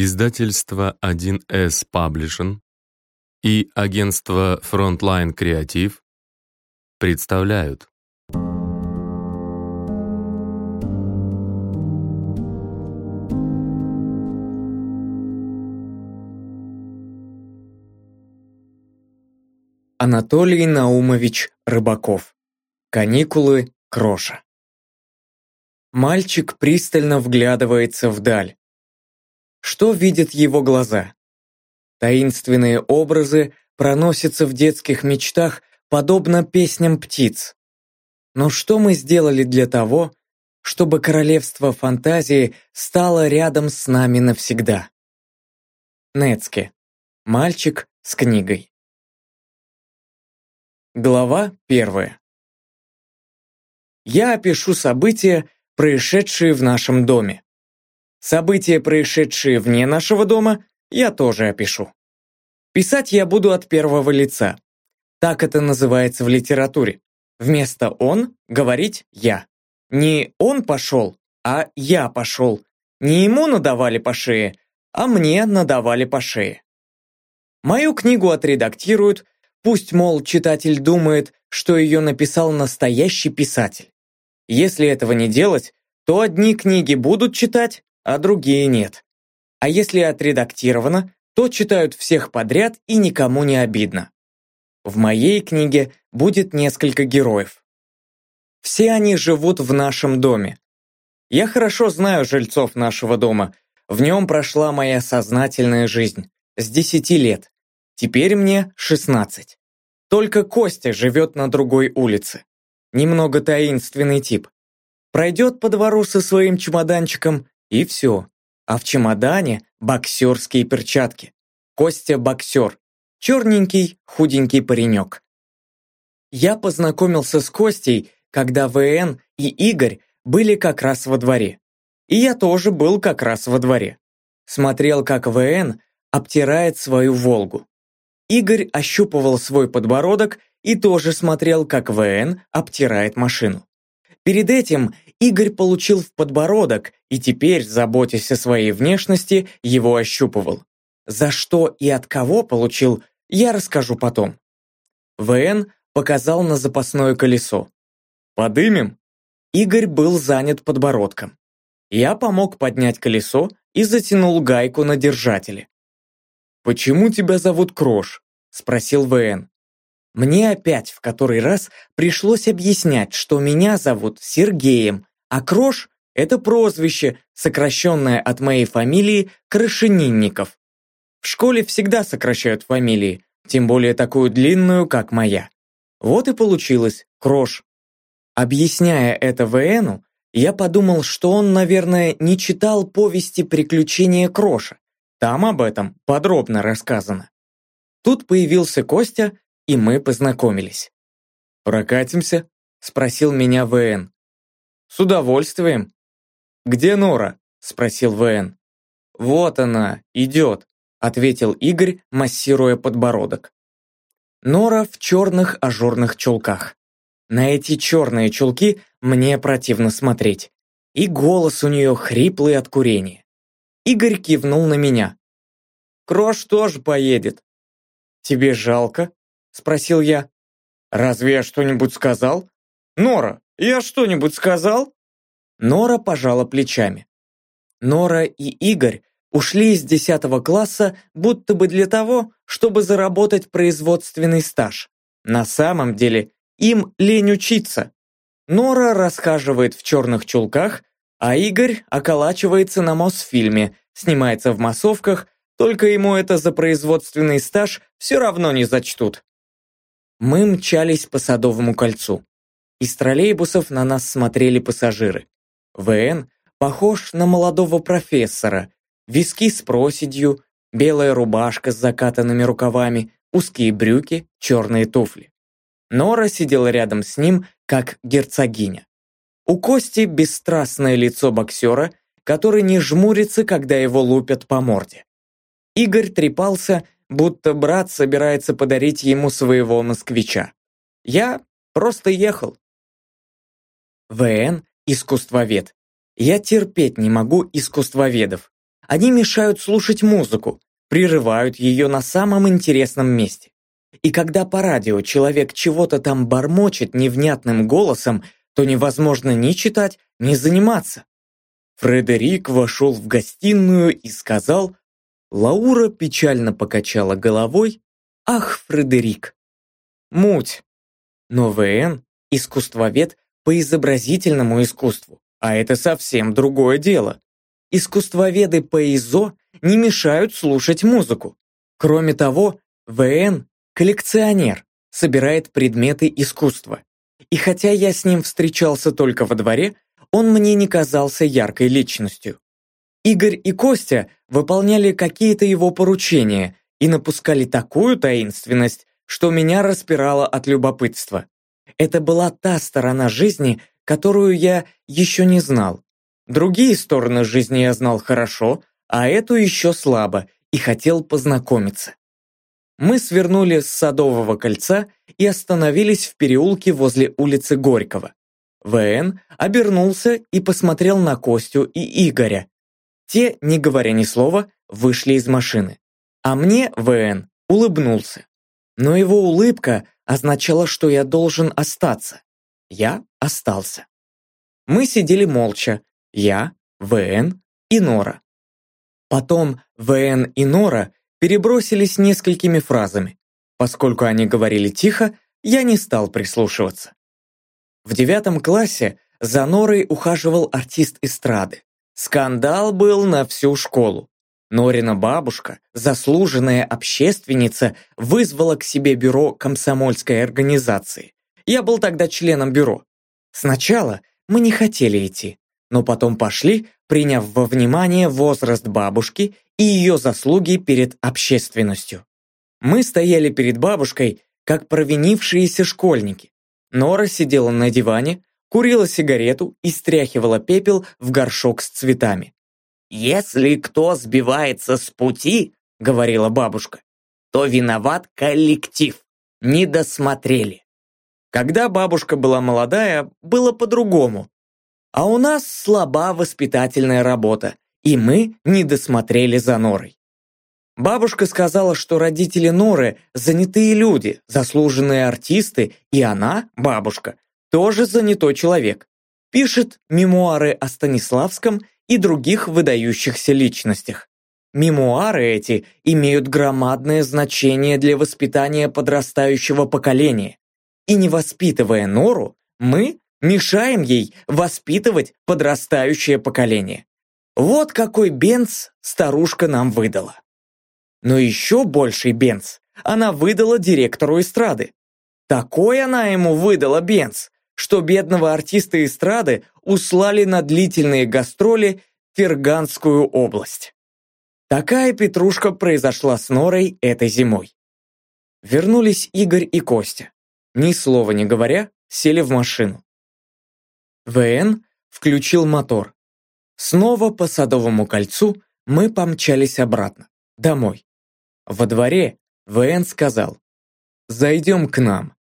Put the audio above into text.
Издательство 1С Publishing и агентство Frontline Creative представляют Анатолий Наумович Рыбаков. Каникулы Кроша. Мальчик пристально вглядывается вдаль. Что видят его глаза? Таинственные образы проносятся в детских мечтах, подобно песням птиц. Но что мы сделали для того, чтобы королевство фантазии стало рядом с нами навсегда? Нецке. Мальчик с книгой. Глава первая. Я опишу события, происшедшие в нашем доме. События, происшедшие вне нашего дома, я тоже опишу. Писать я буду от первого лица. Так это называется в литературе. Вместо «он» говорить «я». Не «он пошел», а «я пошел». Не ему надавали по шее, а мне надавали по шее. Мою книгу отредактируют, пусть, мол, читатель думает, что ее написал настоящий писатель. Если этого не делать, то одни книги будут читать, а другие нет. А если отредактировано, то читают всех подряд и никому не обидно. В моей книге будет несколько героев. Все они живут в нашем доме. Я хорошо знаю жильцов нашего дома. В нем прошла моя сознательная жизнь. С 10 лет. Теперь мне 16. Только Костя живет на другой улице. Немного таинственный тип. Пройдет по двору со своим чемоданчиком и все. А в чемодане боксерские перчатки. Костя боксер. Черненький, худенький паренек. Я познакомился с Костей, когда ВН и Игорь были как раз во дворе. И я тоже был как раз во дворе. Смотрел, как ВН обтирает свою «Волгу». Игорь ощупывал свой подбородок и тоже смотрел, как ВН обтирает машину. Перед этим Игорь получил в подбородок и теперь, заботясь о своей внешности, его ощупывал. За что и от кого получил, я расскажу потом. ВН показал на запасное колесо. «Подымем?» Игорь был занят подбородком. Я помог поднять колесо и затянул гайку на держателе. «Почему тебя зовут Крош?» – спросил ВН. Мне опять в который раз пришлось объяснять, что меня зовут Сергеем, а Крош – это прозвище, сокращенное от моей фамилии Крашенинников. В школе всегда сокращают фамилии, тем более такую длинную, как моя. Вот и получилось Крош. Объясняя это ВНу, я подумал, что он, наверное, не читал повести «Приключения Кроша». Там об этом подробно рассказано. Тут появился Костя и мы познакомились. «Прокатимся?» – спросил меня ВН. «С удовольствием». «Где Нора?» – спросил ВН. «Вот она, идет», – ответил Игорь, массируя подбородок. Нора в черных ажурных чулках. На эти черные чулки мне противно смотреть. И голос у нее хриплый от курения. Игорь кивнул на меня. «Крош тоже поедет». «Тебе жалко?» спросил я. «Разве я что-нибудь сказал? Нора, я что-нибудь сказал?» Нора пожала плечами. Нора и Игорь ушли из 10 класса будто бы для того, чтобы заработать производственный стаж. На самом деле им лень учиться. Нора расхаживает в черных чулках, а Игорь околачивается на Мосфильме, снимается в массовках, только ему это за производственный стаж все равно не зачтут. Мы мчались по Садовому кольцу. Из троллейбусов на нас смотрели пассажиры. ВН похож на молодого профессора. Виски с проседью, белая рубашка с закатанными рукавами, узкие брюки, черные туфли. Нора сидела рядом с ним, как герцогиня. У Кости бесстрастное лицо боксера, который не жмурится, когда его лупят по морде. Игорь трепался будто брат собирается подарить ему своего москвича. Я просто ехал. ВН – искусствовед. Я терпеть не могу искусствоведов. Они мешают слушать музыку, прерывают ее на самом интересном месте. И когда по радио человек чего-то там бормочет невнятным голосом, то невозможно ни читать, ни заниматься. Фредерик вошел в гостиную и сказал, Лаура печально покачала головой, «Ах, Фредерик!» Муть. Но ВН – искусствовед по изобразительному искусству, а это совсем другое дело. Искусствоведы по ИЗО не мешают слушать музыку. Кроме того, ВН – коллекционер, собирает предметы искусства. И хотя я с ним встречался только во дворе, он мне не казался яркой личностью. Игорь и Костя выполняли какие-то его поручения и напускали такую таинственность, что меня распирало от любопытства. Это была та сторона жизни, которую я еще не знал. Другие стороны жизни я знал хорошо, а эту еще слабо и хотел познакомиться. Мы свернули с Садового кольца и остановились в переулке возле улицы Горького. ВН обернулся и посмотрел на Костю и Игоря. Те, не говоря ни слова, вышли из машины. А мне ВН улыбнулся. Но его улыбка означала, что я должен остаться. Я остался. Мы сидели молча, я, ВН и Нора. Потом ВН и Нора перебросились несколькими фразами. Поскольку они говорили тихо, я не стал прислушиваться. В девятом классе за Норой ухаживал артист эстрады. Скандал был на всю школу. Норина бабушка, заслуженная общественница, вызвала к себе бюро комсомольской организации. Я был тогда членом бюро. Сначала мы не хотели идти, но потом пошли, приняв во внимание возраст бабушки и ее заслуги перед общественностью. Мы стояли перед бабушкой, как провинившиеся школьники. Нора сидела на диване, курила сигарету и стряхивала пепел в горшок с цветами. «Если кто сбивается с пути, — говорила бабушка, — то виноват коллектив. Не досмотрели. Когда бабушка была молодая, было по-другому. А у нас слаба воспитательная работа, и мы не досмотрели за Норой. Бабушка сказала, что родители Норы – занятые люди, заслуженные артисты, и она, бабушка, тоже занятой человек. Пишет мемуары о Станиславском и других выдающихся личностях. Мемуары эти имеют громадное значение для воспитания подрастающего поколения. И не воспитывая Нору, мы мешаем ей воспитывать подрастающее поколение. Вот какой бенц старушка нам выдала. Но еще больший бенц она выдала директору эстрады. Такой она ему выдала бенц, что бедного артиста эстрады услали на длительные гастроли в Ферганскую область. Такая петрушка произошла с Норой этой зимой. Вернулись Игорь и Костя. Ни слова не говоря, сели в машину. ВН включил мотор. Снова по Садовому кольцу мы помчались обратно, домой. Во дворе ВН сказал, «Зайдем к нам,